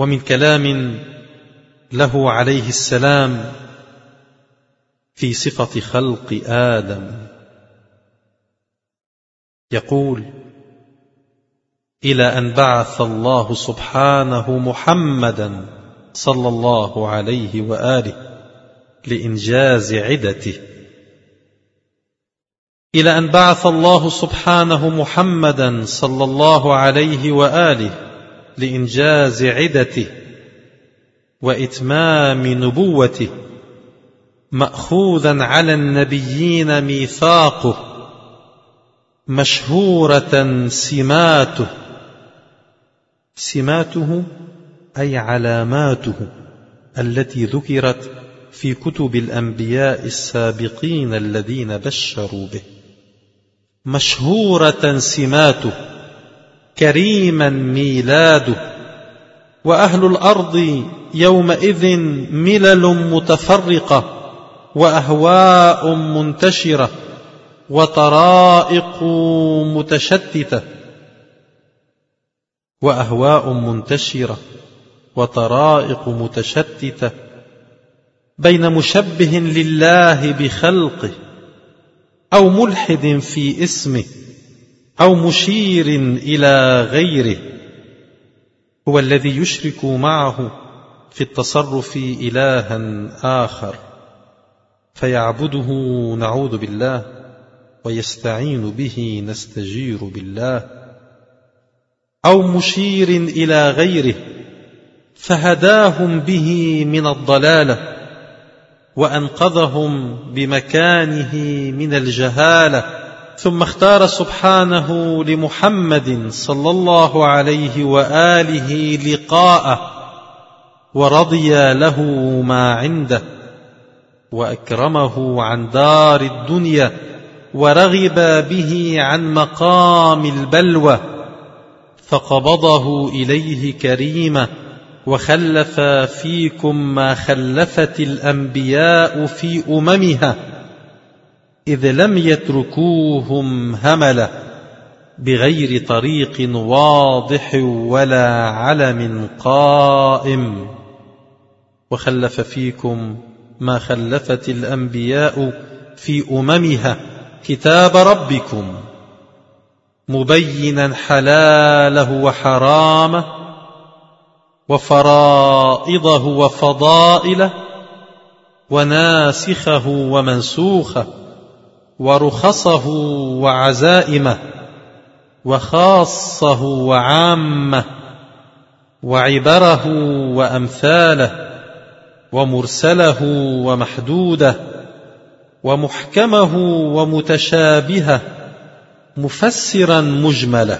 ومن كلام له عليه السلام في صفة خلق آدم. يقول إلى أن بعث الله سبحانه محمدا صلى الله عليه وآله لإنجاز عدته. إلى أن بعث الله سبحانه محمدا صلى الله عليه وآله لإنجاز عدته وإتمام نبوته مأخوذا على النبيين ميثاقه مشهورة سماته. سماته أي علاماته التي ذكرت في كتب الأنبياء السابقين الذين بشروا به. مشهورة سماته. كريما ميلاده وأهل الأرض يومئذ ملل متفرقة وأهواء منتشرة وطرائق متشتتة وأهواء منتشرة وطرائق متشتتة بين مشبه لله بخلقه أو ملحد في اسمه. أو مشير إلى غيره هو الذي يشرك معه في التصرف إلها آخر فيعبده نعوذ بالله ويستعين به نستجير بالله. أو مشير إلى غيره فهداهم به من الضلالة وأنقذهم بمكانه من الجهالة. ثم اختار سبحانه لمحمد صلى الله عليه وآله لقاءه ورضي له ما عنده وأكرمه عن دار الدنيا ورغب به عن مقام البلوى فقبضه إليه كريمة وخلف فيكم ما خلفت الأنبياء في أممها إذ لم يتركوهم هملا بغير طريق واضح ولا علم قائم. وخلف فيكم ما خلفت الأنبياء في أممها كتاب ربكم مبينا حلاله وحرامه وفرائضه وفضائله وناسخه ومنسوخه. ورخصه وعزائمه وخاصه وعامه وعبره وأمثاله ومرسله ومحدوده ومحكمه ومتشابهه مفسرا مجمله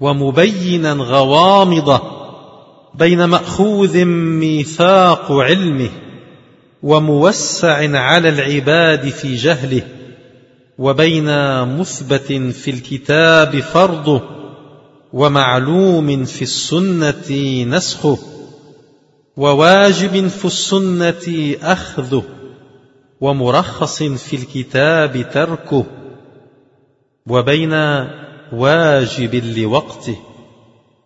ومبينا غوامضه بين مأخوذ ميثاق علمه وموسع على العباد في جهله. وبين مثبت في الكتاب فرضه ومعلوم في السنة نسخه وواجب في السنة أخذه ومرخص في الكتاب تركه وبين واجب لوقته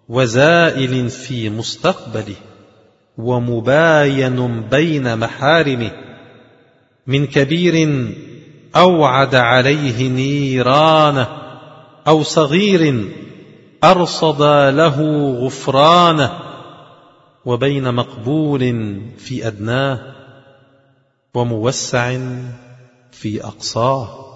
وزائل في مستقبله ومباين بين محارمه من كبير أوعد عليه نيرانه أو صغير أرصد له غفرانه وبين مقبول في أدناه وموسع في أقصاه.